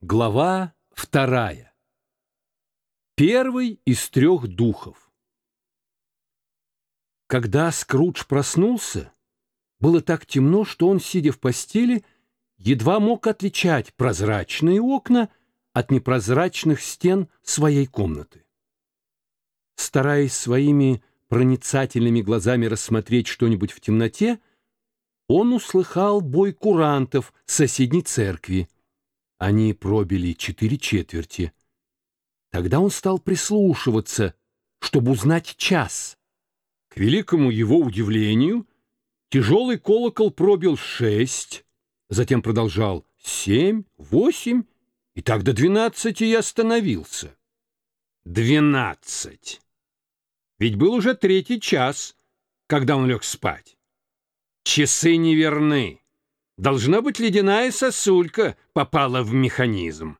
Глава вторая. Первый из трех духов. Когда Скрудж проснулся, было так темно, что он, сидя в постели, едва мог отличать прозрачные окна от непрозрачных стен своей комнаты. Стараясь своими проницательными глазами рассмотреть что-нибудь в темноте, он услыхал бой курантов соседней церкви — они пробили четыре четверти. Тогда он стал прислушиваться, чтобы узнать час. К великому его удивлению, тяжелый колокол пробил шесть, затем продолжал семь, восемь, и так до двенадцати и остановился. Двенадцать. Ведь был уже третий час, когда он лег спать. Часы неверны. Должна быть, ледяная сосулька попала в механизм.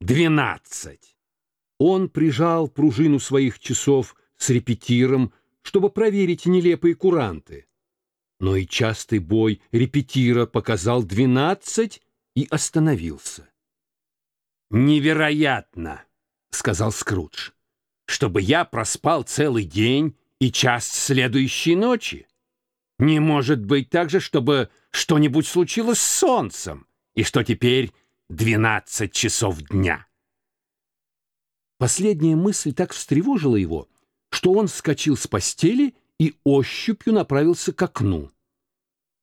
Двенадцать. Он прижал пружину своих часов с репетиром, чтобы проверить нелепые куранты. Но и частый бой репетира показал двенадцать и остановился. «Невероятно!» — сказал Скрудж. «Чтобы я проспал целый день и час следующей ночи. Не может быть так же, чтобы что-нибудь случилось с солнцем, и что теперь двенадцать часов дня. Последняя мысль так встревожила его, что он вскочил с постели и ощупью направился к окну.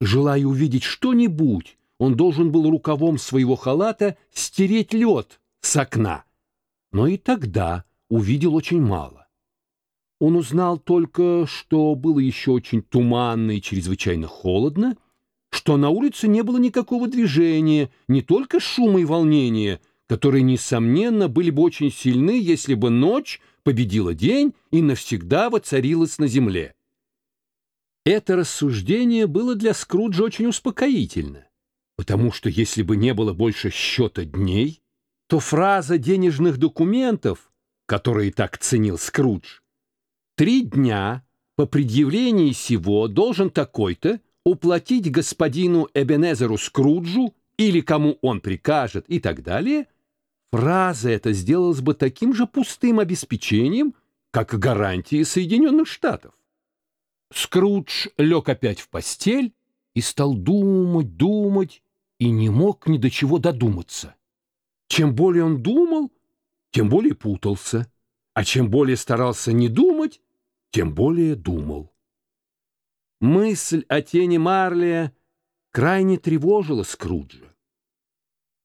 Желая увидеть что-нибудь, он должен был рукавом своего халата стереть лед с окна, но и тогда увидел очень мало. Он узнал только, что было еще очень туманно и чрезвычайно холодно, что на улице не было никакого движения, не только шума и волнения, которые, несомненно, были бы очень сильны, если бы ночь победила день и навсегда воцарилась на земле. Это рассуждение было для Скруджа очень успокоительно, потому что если бы не было больше счета дней, то фраза денежных документов, которые так ценил Скрудж, «три дня по предъявлении сего должен такой-то», уплатить господину Эбенезеру Скруджу или кому он прикажет и так далее, фраза эта сделалась бы таким же пустым обеспечением, как гарантии Соединенных Штатов. Скрудж лег опять в постель и стал думать, думать, и не мог ни до чего додуматься. Чем более он думал, тем более путался, а чем более старался не думать, тем более думал. Мысль о тени Марлия крайне тревожила Скруджа.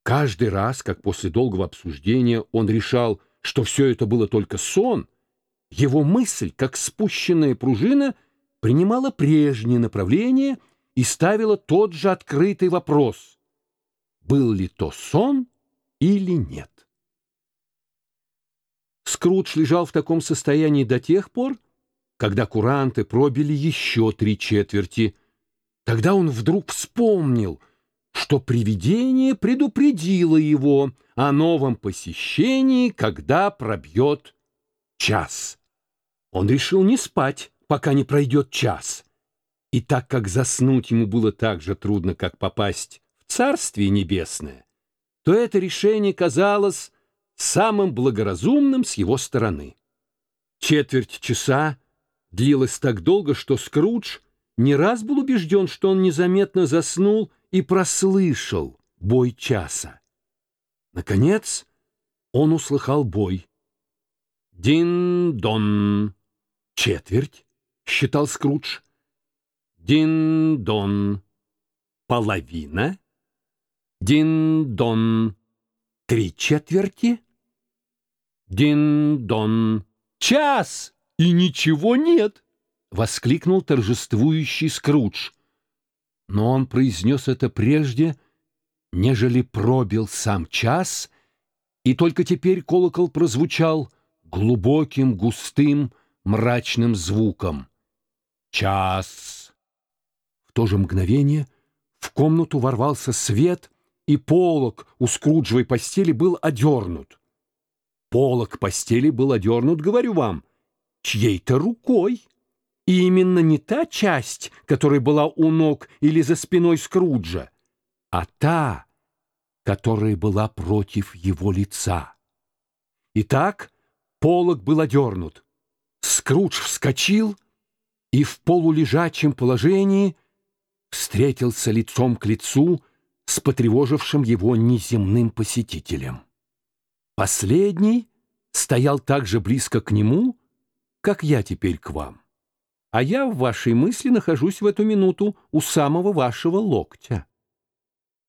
Каждый раз, как после долгого обсуждения он решал, что все это было только сон, его мысль, как спущенная пружина, принимала прежнее направление и ставила тот же открытый вопрос — был ли то сон или нет. Скрудж лежал в таком состоянии до тех пор, когда куранты пробили еще три четверти. Тогда он вдруг вспомнил, что привидение предупредило его о новом посещении, когда пробьет час. Он решил не спать, пока не пройдет час. И так как заснуть ему было так же трудно, как попасть в Царствие Небесное, то это решение казалось самым благоразумным с его стороны. Четверть часа длилось так долго, что Скрудж не раз был убежден, что он незаметно заснул и прослышал бой часа. Наконец он услыхал бой. «Дин-дон!» «Четверть», — считал Скрудж. «Дин-дон!» «Половина?» «Дин-дон!» «Три четверти?» «Дин-дон!» «Час!» И ничего нет!» — воскликнул торжествующий Скрудж. Но он произнес это прежде, нежели пробил сам час, и только теперь колокол прозвучал глубоким, густым, мрачным звуком. «Час!» В то же мгновение в комнату ворвался свет, и полог у Скруджевой постели был одернут. Полог постели был одернут, говорю вам — чьей-то рукой. И именно не та часть, которая была у ног или за спиной Скруджа, а та, которая была против его лица. Итак, полог был одернут. Скрудж вскочил и в полулежачем положении встретился лицом к лицу с потревожившим его неземным посетителем. Последний стоял так же близко к нему, как я теперь к вам. А я в вашей мысли нахожусь в эту минуту у самого вашего локтя.